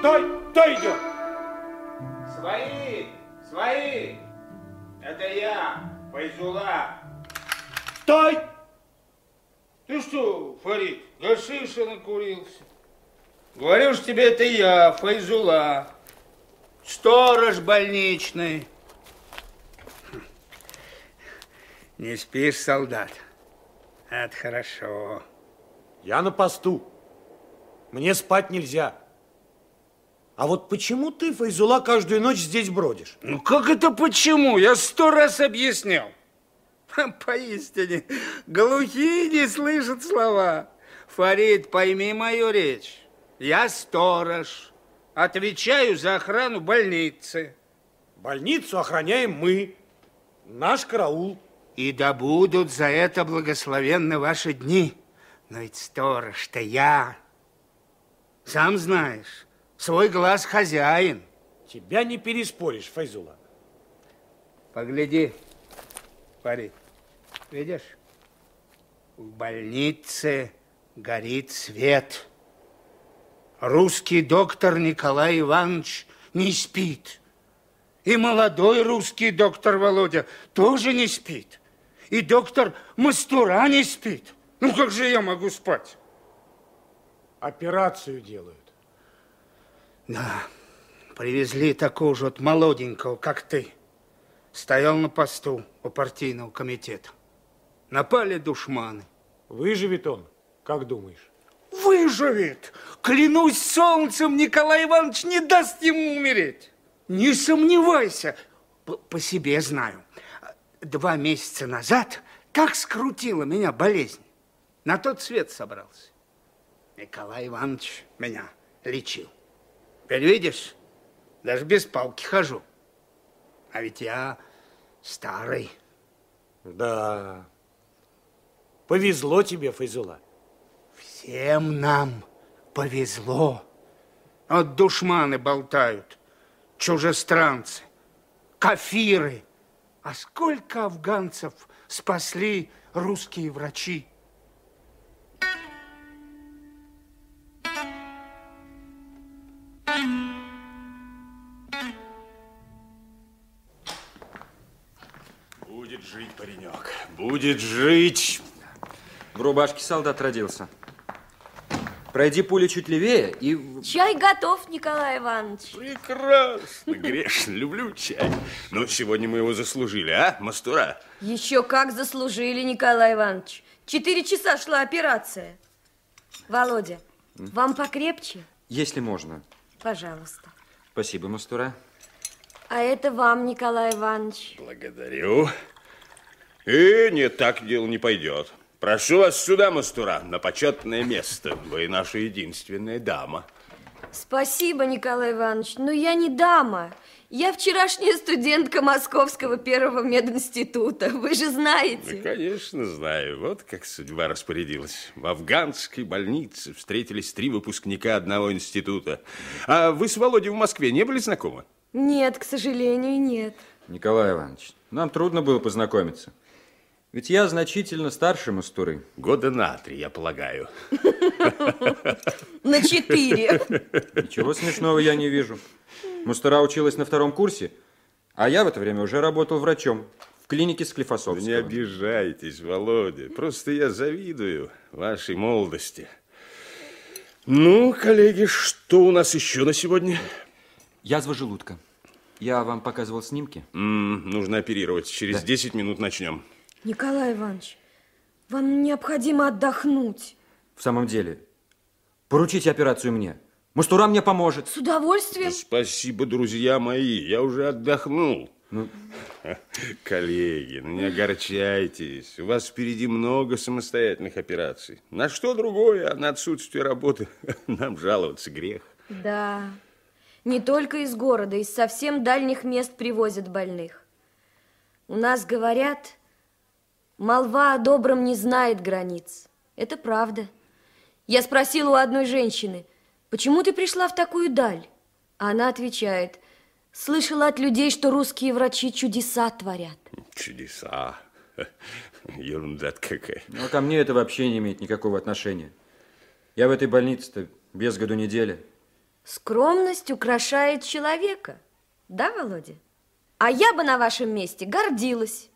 Стой! Кто идет? Свои! Свои! Это я, Файзула. Стой! Ты что, Фарид, гашиша накурился? Говорю ж тебе, это я, Файзула. Сторож больничный. Не спишь, солдат? Это хорошо. Я на посту. Мне спать нельзя. А вот почему ты, Файзула, каждую ночь здесь бродишь? Ну как это почему? Я сто раз объяснял. Поистине, глухие не слышат слова. Фарид, пойми мою речь. Я сторож. Отвечаю за охрану больницы. Больницу охраняем мы. Наш караул. И да будут за это благословенны ваши дни. Но ведь сторож-то я. Сам знаешь, свой глаз хозяин. Тебя не переспоришь, Файзула. Погляди, Фарид, видишь? В больнице горит свет. Русский доктор Николай Иванович не спит. И молодой русский доктор Володя тоже не спит. И доктор Мастура не спит. Ну как же я могу спать? Операцию делают. Да, привезли такого же вот молоденького, как ты. Стоял на посту у партийного комитета. Напали душманы. Выживет он, как думаешь? Выживет! Клянусь солнцем, Николай Иванович не даст ему умереть. Не сомневайся. По, по себе знаю. Два месяца назад как скрутила меня болезнь. На тот свет собрался. Николай Иванович меня лечил. Теперь видишь, даже без палки хожу. А ведь я старый. Да. Повезло тебе, Файзула. Всем нам повезло. Вот душманы болтают, чужестранцы, кафиры. А сколько афганцев спасли русские врачи? Будет жить. В рубашке солдат родился. Пройди пулю чуть левее и... Чай готов, Николай Иванович. Прекрасно, грешно, люблю чай. Но сегодня мы его заслужили, а, Мастура? Еще как заслужили, Николай Иванович. Четыре часа шла операция. Володя, вам покрепче? Если можно. Пожалуйста. Спасибо, Мастура. А это вам, Николай Иванович. Благодарю. И нет, так дело не пойдет. Прошу вас сюда, Мастура, на почетное место. Вы наша единственная дама. Спасибо, Николай Иванович, но я не дама. Я вчерашняя студентка Московского первого мединститута. Вы же знаете. Ну, конечно, знаю. Вот как судьба распорядилась. В афганской больнице встретились три выпускника одного института. А вы с Володей в Москве не были знакомы? Нет, к сожалению, нет. Николай Иванович, нам трудно было познакомиться. Ведь я значительно старше Мастуры. Года на три, я полагаю. На четыре. Ничего смешного я не вижу. Мастура училась на втором курсе, а я в это время уже работал врачом в клинике Склифосовского. Не обижайтесь, Володя. Просто я завидую вашей молодости. Ну, коллеги, что у нас еще на сегодня? Язва желудка. Я вам показывал снимки. М, нужно оперировать. Через Да. 10 минут начнем. Николай Иванович, вам необходимо отдохнуть. В самом деле, поручите операцию мне. Мастура мне поможет. С удовольствием. Спасибо, друзья мои. Я уже отдохнул. Ну, Коллеги, ну не огорчайтесь. У вас впереди много самостоятельных операций. На что другое, а на отсутствие работы нам жаловаться грех. Да, не только из города, из совсем дальних мест привозят больных. У нас говорят, молва о добром не знает границ. Это правда. Я спросила у одной женщины, почему ты пришла в такую даль? А она отвечает, слышала от людей, что русские врачи чудеса творят. Чудеса. Ерунда какая. ну, а ко мне это вообще не имеет никакого отношения. Я в этой больнице-то без году неделя. Скромность украшает человека. Да, Володя? А я бы на вашем месте гордилась.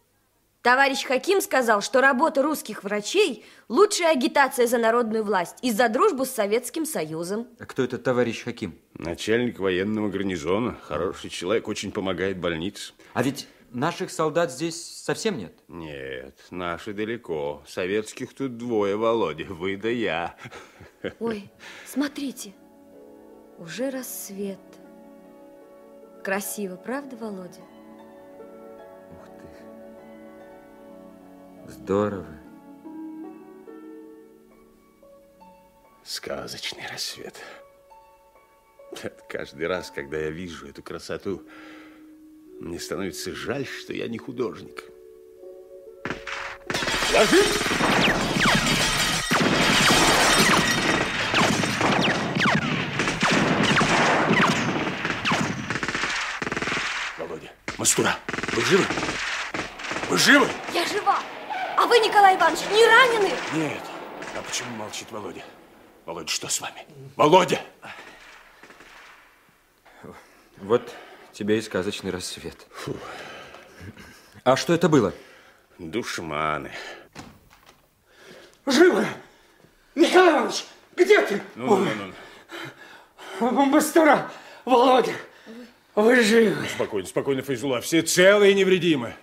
Товарищ Хаким сказал, что работа русских врачей – лучшая агитация за народную власть и за дружбу с Советским Союзом. А кто этот товарищ Хаким? Начальник военного гарнизона. Хороший человек, очень помогает больнице. А ведь наших солдат здесь совсем нет. Нет, наши далеко. Советских тут двое, Володя. Вы да я. Ой, смотрите, уже рассвет. Красиво, правда, Володя? Здорово. Сказочный рассвет. Каждый раз, когда я вижу эту красоту, мне становится жаль, что я не художник. Ложись! Володя, Мастура, вы живы? Вы живы? Я жива! Вы, Николай Иванович, не ранены? Нет. А почему молчит Володя? Володя, что с вами? Володя! Вот тебе и сказочный рассвет. А что это было? Душманы. Живо! Николай Иванович, где ты? Ну, ну, ну, ну. Мастера, Володя, вы живы. Спокойно, спокойно, Файзула. Все целые и невредимы.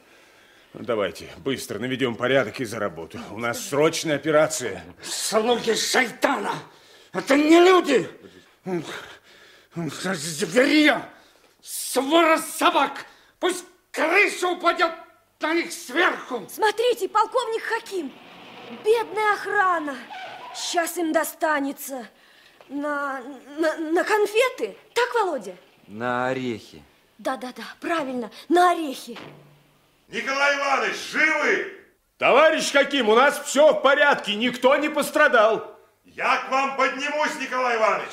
Давайте быстро наведем порядок и за работу. У нас срочная операция. Слуги шайтана! Это не люди! Зверье! Свора собак! Пусть крыша упадет на них сверху! Смотрите, полковник Хаким! Бедная охрана! Сейчас им достанется на, на, на конфеты. Так, Володя? На орехи. Да-да-да, правильно, на орехи. Николай Иванович, живы? Товарищ Хаким, у нас все в порядке, никто не пострадал. Я к вам поднимусь, Николай Иванович.